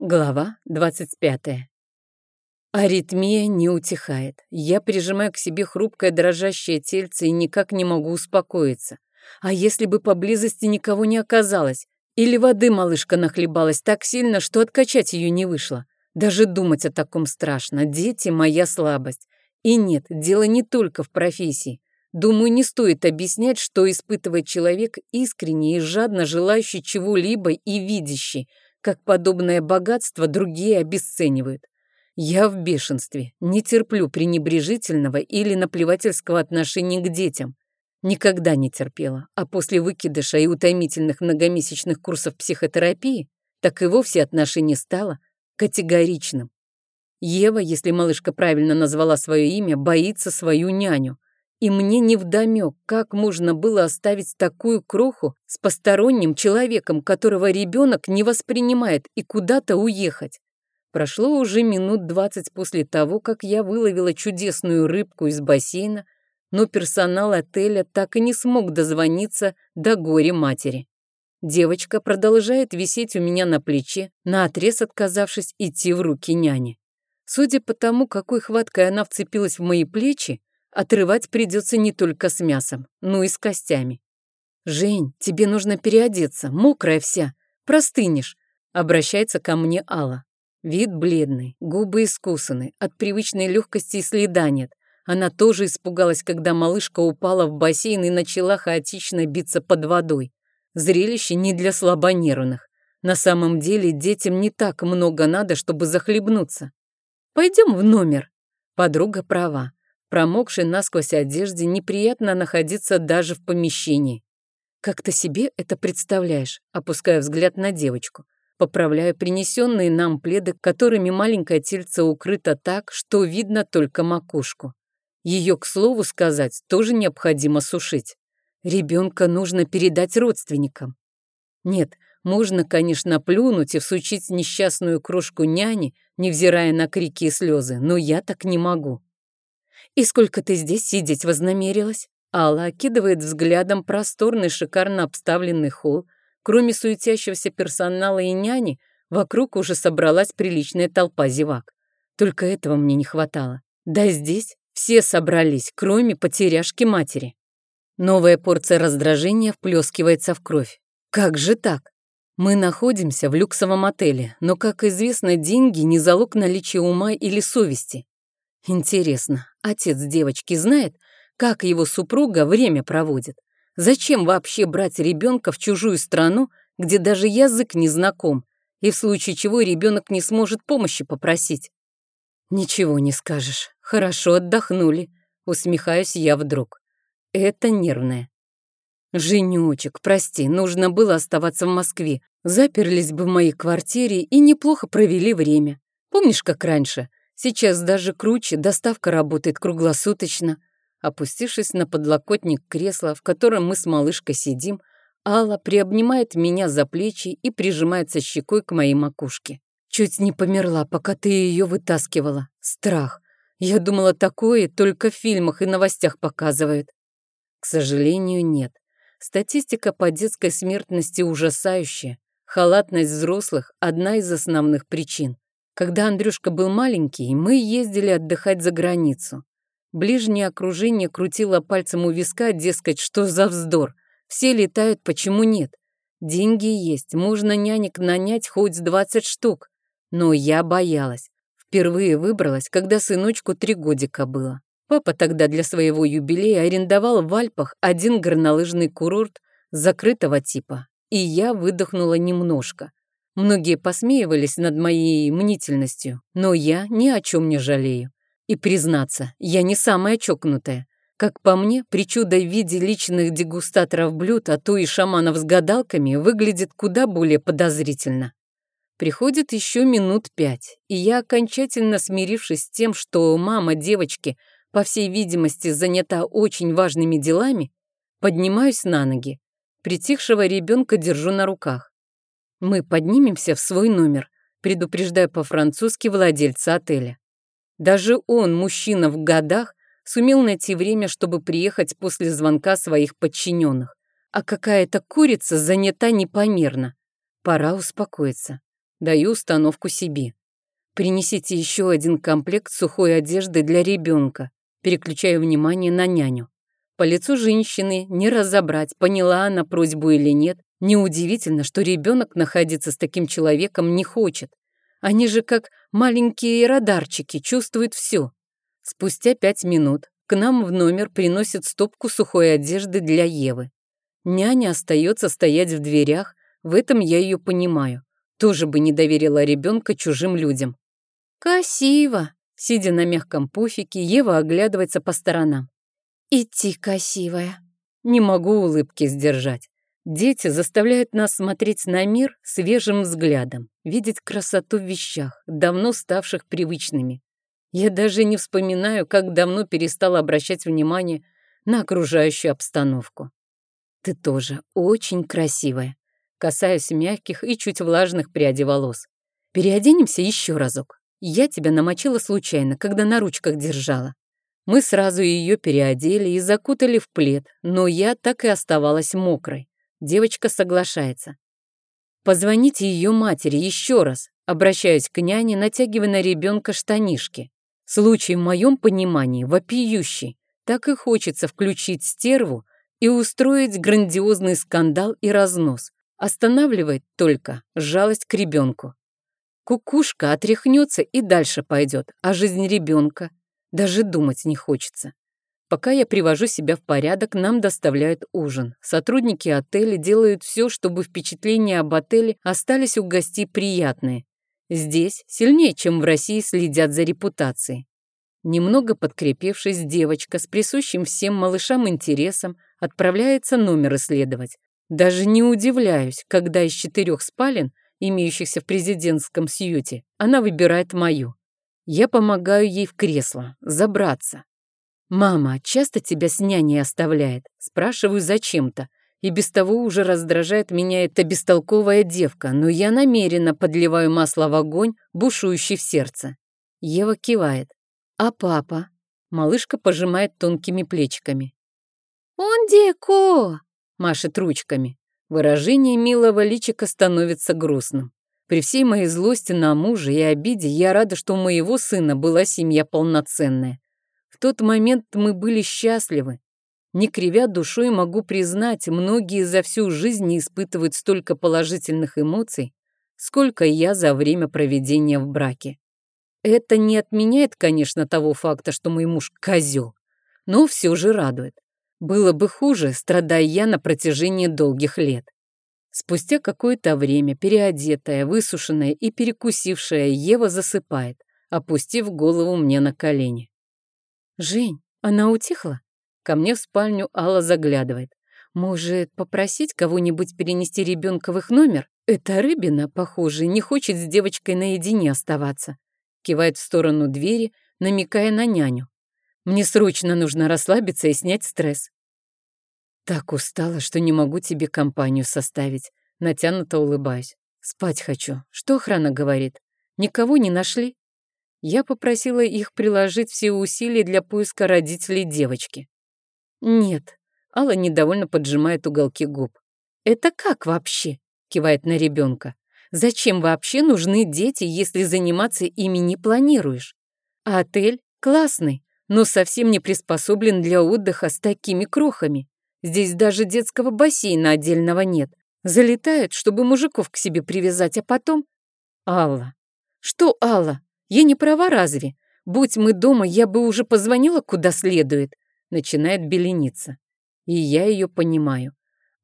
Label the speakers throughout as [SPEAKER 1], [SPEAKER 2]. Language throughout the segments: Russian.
[SPEAKER 1] Глава 25. Аритмия не утихает. Я прижимаю к себе хрупкое дрожащее тельце и никак не могу успокоиться. А если бы поблизости никого не оказалось? Или воды малышка нахлебалась так сильно, что откачать ее не вышло? Даже думать о таком страшно. Дети — моя слабость. И нет, дело не только в профессии. Думаю, не стоит объяснять, что испытывает человек искренне и жадно желающий чего-либо и видящий — как подобное богатство другие обесценивают. Я в бешенстве, не терплю пренебрежительного или наплевательского отношения к детям. Никогда не терпела, а после выкидыша и утомительных многомесячных курсов психотерапии так и вовсе отношение стало категоричным. Ева, если малышка правильно назвала свое имя, боится свою няню. И мне невдомек, как можно было оставить такую кроху с посторонним человеком, которого ребенок не воспринимает, и куда-то уехать. Прошло уже минут двадцать после того, как я выловила чудесную рыбку из бассейна, но персонал отеля так и не смог дозвониться до горе матери. Девочка продолжает висеть у меня на плече, наотрез отказавшись идти в руки няни. Судя по тому, какой хваткой она вцепилась в мои плечи, Отрывать придется не только с мясом, но и с костями. «Жень, тебе нужно переодеться, мокрая вся, простынешь», обращается ко мне Алла. Вид бледный, губы искусаны, от привычной легкости и следа нет. Она тоже испугалась, когда малышка упала в бассейн и начала хаотично биться под водой. Зрелище не для слабонервных. На самом деле детям не так много надо, чтобы захлебнуться. Пойдем в номер. Подруга права. Промокшей насквозь одежде неприятно находиться даже в помещении. Как ты себе это представляешь? Опуская взгляд на девочку. Поправляю принесенные нам пледы, которыми маленькое тельце укрыто так, что видно только макушку. Ее, к слову сказать, тоже необходимо сушить. Ребенка нужно передать родственникам. Нет, можно, конечно, плюнуть и всучить несчастную крошку няни, невзирая на крики и слезы, но я так не могу. «И сколько ты здесь сидеть вознамерилась?» Алла окидывает взглядом просторный, шикарно обставленный холл. Кроме суетящегося персонала и няни, вокруг уже собралась приличная толпа зевак. Только этого мне не хватало. Да здесь все собрались, кроме потеряшки матери. Новая порция раздражения вплескивается в кровь. Как же так? Мы находимся в люксовом отеле, но, как известно, деньги не залог наличия ума или совести. Интересно, отец девочки знает, как его супруга время проводит? Зачем вообще брать ребенка в чужую страну, где даже язык не знаком, и в случае чего ребенок не сможет помощи попросить? Ничего не скажешь. Хорошо отдохнули. Усмехаюсь я вдруг. Это нервное. Женечек, прости, нужно было оставаться в Москве. Заперлись бы в моей квартире и неплохо провели время. Помнишь, как раньше? Сейчас даже круче, доставка работает круглосуточно. Опустившись на подлокотник кресла, в котором мы с малышкой сидим, Алла приобнимает меня за плечи и прижимается щекой к моей макушке. Чуть не померла, пока ты ее вытаскивала. Страх. Я думала, такое только в фильмах и новостях показывают. К сожалению, нет. Статистика по детской смертности ужасающая. Халатность взрослых – одна из основных причин. Когда Андрюшка был маленький, мы ездили отдыхать за границу. Ближнее окружение крутило пальцем у виска, дескать, что за вздор. Все летают, почему нет? Деньги есть, можно нянек нанять хоть с 20 штук. Но я боялась. Впервые выбралась, когда сыночку три годика было. Папа тогда для своего юбилея арендовал в Альпах один горнолыжный курорт закрытого типа. И я выдохнула немножко. Многие посмеивались над моей мнительностью, но я ни о чем не жалею. И признаться, я не самая чокнутая. Как по мне, причуда в виде личных дегустаторов блюд, а то и шаманов с гадалками, выглядит куда более подозрительно. Приходит еще минут пять, и я, окончательно смирившись с тем, что мама девочки, по всей видимости, занята очень важными делами, поднимаюсь на ноги. Притихшего ребенка держу на руках. Мы поднимемся в свой номер, предупреждая по-французски владельца отеля. Даже он, мужчина в годах, сумел найти время, чтобы приехать после звонка своих подчиненных. А какая-то курица занята непомерно. Пора успокоиться. Даю установку себе. Принесите еще один комплект сухой одежды для ребенка. Переключаю внимание на няню. По лицу женщины не разобрать, поняла она просьбу или нет. Неудивительно, что ребенок находиться с таким человеком не хочет. Они же как маленькие радарчики, чувствуют все. Спустя пять минут к нам в номер приносят стопку сухой одежды для Евы. Няня остается стоять в дверях, в этом я ее понимаю. Тоже бы не доверила ребенка чужим людям. «Красиво!» Сидя на мягком пуфике, Ева оглядывается по сторонам. «Идти красивая!» Не могу улыбки сдержать. Дети заставляют нас смотреть на мир свежим взглядом, видеть красоту в вещах, давно ставших привычными. Я даже не вспоминаю, как давно перестала обращать внимание на окружающую обстановку. Ты тоже очень красивая. Касаюсь мягких и чуть влажных прядей волос. Переоденемся еще разок. Я тебя намочила случайно, когда на ручках держала. Мы сразу ее переодели и закутали в плед, но я так и оставалась мокрой. Девочка соглашается. Позвоните ее матери еще раз. Обращаюсь к няне, натягивая на ребенка штанишки. Случай в моем понимании вопиющий. Так и хочется включить стерву и устроить грандиозный скандал и разнос. Останавливает только жалость к ребенку. Кукушка отряхнется и дальше пойдет, а жизнь ребенка даже думать не хочется. Пока я привожу себя в порядок, нам доставляют ужин. Сотрудники отеля делают все, чтобы впечатления об отеле остались у гостей приятные. Здесь сильнее, чем в России, следят за репутацией. Немного подкрепившись, девочка с присущим всем малышам интересом отправляется номер исследовать. Даже не удивляюсь, когда из четырех спален, имеющихся в президентском сьюте, она выбирает мою. Я помогаю ей в кресло, забраться. «Мама, часто тебя с няней оставляет?» Спрашиваю зачем-то. И без того уже раздражает меня эта бестолковая девка, но я намеренно подливаю масло в огонь, бушующий в сердце. Ева кивает. «А папа?» Малышка пожимает тонкими плечиками. «Он деко!» машет ручками. Выражение милого личика становится грустным. При всей моей злости на мужа и обиде я рада, что у моего сына была семья полноценная. В тот момент мы были счастливы. Не кривя душой, могу признать, многие за всю жизнь не испытывают столько положительных эмоций, сколько я за время проведения в браке. Это не отменяет, конечно, того факта, что мой муж козел, но все же радует. Было бы хуже, страдая я на протяжении долгих лет. Спустя какое-то время переодетая, высушенная и перекусившая Ева засыпает, опустив голову мне на колени. «Жень, она утихла?» Ко мне в спальню Алла заглядывает. «Может, попросить кого-нибудь перенести ребенка в их номер? Эта рыбина, похоже, не хочет с девочкой наедине оставаться». Кивает в сторону двери, намекая на няню. Мне срочно нужно расслабиться и снять стресс. Так устала, что не могу тебе компанию составить. Натянуто улыбаюсь. Спать хочу. Что охрана говорит? Никого не нашли? Я попросила их приложить все усилия для поиска родителей девочки. Нет. Алла недовольно поджимает уголки губ. Это как вообще? Кивает на ребенка. Зачем вообще нужны дети, если заниматься ими не планируешь? А отель классный, но совсем не приспособлен для отдыха с такими крохами. Здесь даже детского бассейна отдельного нет. Залетают, чтобы мужиков к себе привязать, а потом... Алла. Что Алла? Я не права разве? Будь мы дома, я бы уже позвонила куда следует. Начинает белениться. И я ее понимаю.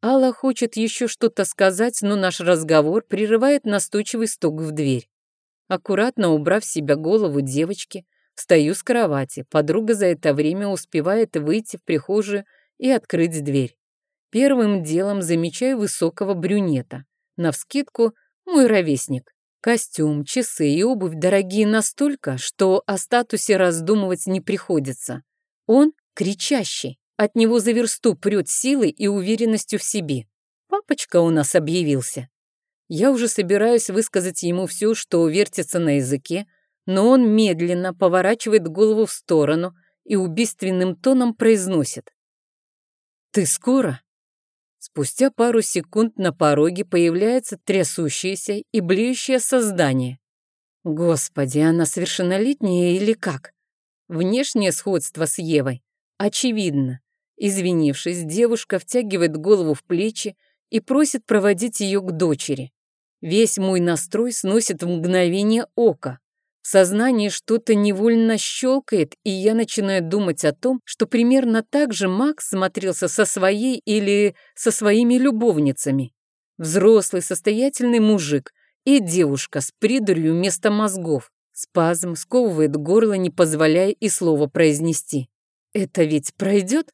[SPEAKER 1] Алла хочет еще что-то сказать, но наш разговор прерывает настойчивый стук в дверь. Аккуратно убрав с себя голову девочки, Встаю с кровати. Подруга за это время успевает выйти в прихожую и открыть дверь. Первым делом замечаю высокого брюнета. Навскидку мой ровесник. Костюм, часы и обувь дорогие настолько, что о статусе раздумывать не приходится. Он кричащий. От него за версту прет силой и уверенностью в себе. Папочка у нас объявился. Я уже собираюсь высказать ему все, что вертится на языке, но он медленно поворачивает голову в сторону и убийственным тоном произносит. «Ты скоро?» Спустя пару секунд на пороге появляется трясущееся и блеющее создание. Господи, она совершеннолетняя или как? Внешнее сходство с Евой очевидно. Извинившись, девушка втягивает голову в плечи и просит проводить ее к дочери. Весь мой настрой сносит в мгновение ока. В сознании что-то невольно щелкает, и я начинаю думать о том, что примерно так же Макс смотрелся со своей или со своими любовницами. Взрослый состоятельный мужик и девушка с придурью вместо мозгов. Спазм сковывает горло, не позволяя и слова произнести. Это ведь пройдет?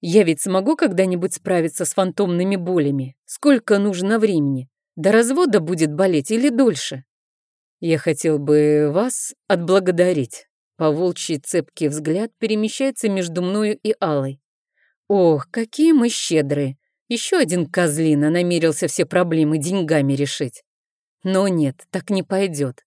[SPEAKER 1] Я ведь смогу когда-нибудь справиться с фантомными болями? Сколько нужно времени? До развода будет болеть или дольше? Я хотел бы вас отблагодарить. По волчьи цепкий взгляд перемещается между мною и Алой. Ох, какие мы щедрые. Еще один козлина намерился все проблемы деньгами решить. Но нет, так не пойдет.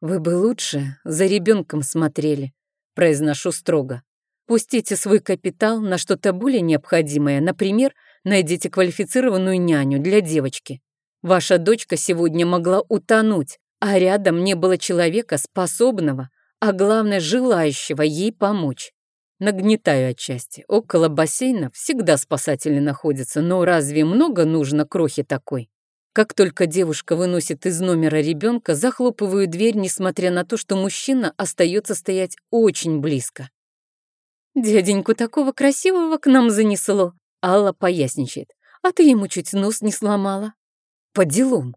[SPEAKER 1] Вы бы лучше за ребенком смотрели, произношу строго. Пустите свой капитал на что-то более необходимое, например, найдите квалифицированную няню для девочки. Ваша дочка сегодня могла утонуть, а рядом не было человека, способного, а главное, желающего ей помочь. Нагнетаю отчасти. Около бассейна всегда спасатели находятся, но разве много нужно крохи такой? Как только девушка выносит из номера ребенка, захлопываю дверь, несмотря на то, что мужчина остается стоять очень близко. «Дяденьку такого красивого к нам занесло», — Алла поясничает. «А ты ему чуть нос не сломала». «По делам.